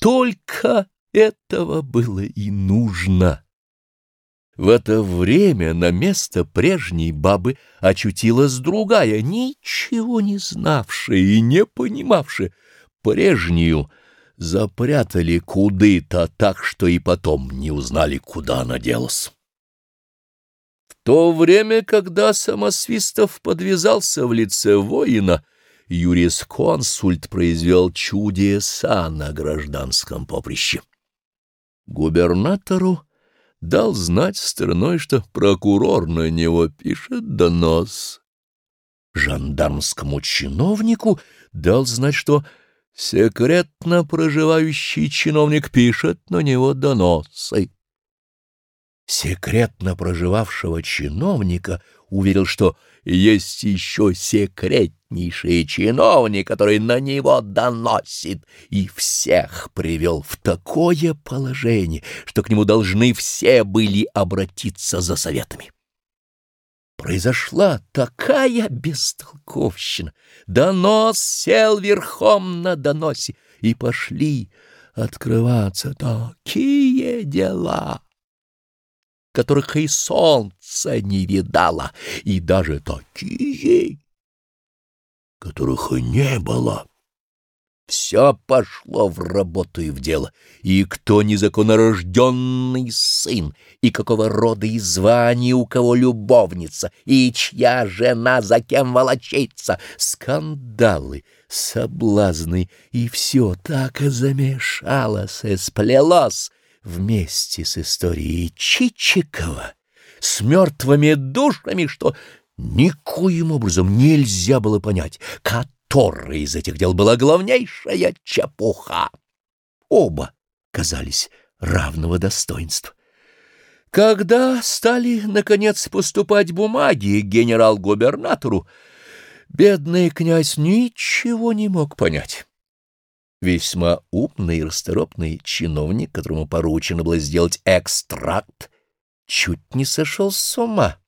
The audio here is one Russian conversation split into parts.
Только этого было и нужно. В это время на место прежней бабы очутилась другая, ничего не знавшая и не понимавшая. Прежнюю запрятали куды-то так, что и потом не узнали, куда она делась. В то время, когда Самосвистов подвязался в лице воина, юрисконсульт произвел чудеса на гражданском поприще. Губернатору дал знать стороной, что прокурор на него пишет донос. Жандармскому чиновнику дал знать, что секретно проживающий чиновник пишет на него доносы. Секретно проживавшего чиновника уверил, что есть еще секретнейший чиновник, который на него доносит, и всех привел в такое положение, что к нему должны все были обратиться за советами. Произошла такая бестолковщина. Донос сел верхом на доносе, и пошли открываться такие дела которых и солнце не видало, и даже такие, которых и не было. Все пошло в работу и в дело, и кто незаконнорожденный сын, и какого рода и звания у кого любовница, и чья жена за кем волочится, скандалы, соблазны, и все так и замешалось и сплелось, вместе с историей Чичикова, с мертвыми душами, что никоим образом нельзя было понять, которая из этих дел была главнейшая чепуха. Оба казались равного достоинства. Когда стали, наконец, поступать бумаги генерал-губернатору, бедный князь ничего не мог понять. Весьма умный и расторопный чиновник, которому поручено было сделать экстракт, чуть не сошел с ума.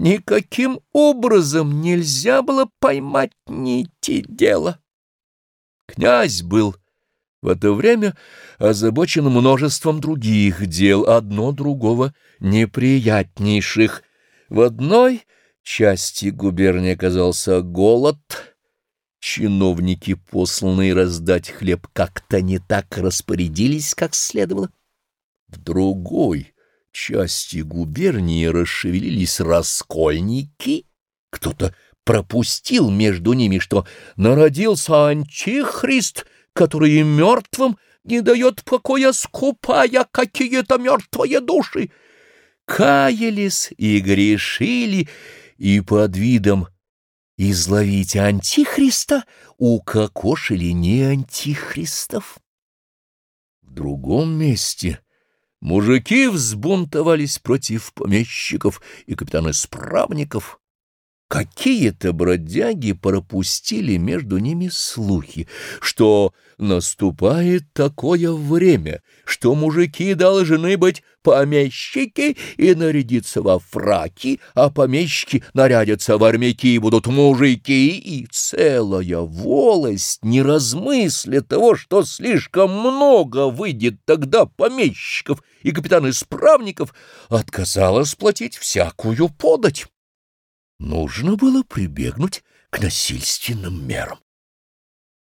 Никаким образом нельзя было поймать нити дела. Князь был в это время озабочен множеством других дел, одно другого неприятнейших. В одной части губернии оказался голод — чиновники, посланные раздать хлеб, как-то не так распорядились, как следовало. В другой части губернии расшевелились раскольники, кто-то пропустил между ними, что народился антихрист, который мертвым не дает покоя, скупая какие-то мертвые души. Каялись и грешили, и под видом изловить антихриста, укокошили не антихристов. В другом месте мужики взбунтовались против помещиков и капитан-исправников, Какие-то бродяги пропустили между ними слухи, что наступает такое время, что мужики должны быть помещики и нарядиться во фраки, а помещики нарядятся в армяки и будут мужики, и целая волость, не размысля того, что слишком много выйдет тогда помещиков и капитан-исправников, отказалась платить всякую подать нужно было прибегнуть к насильственным мерам.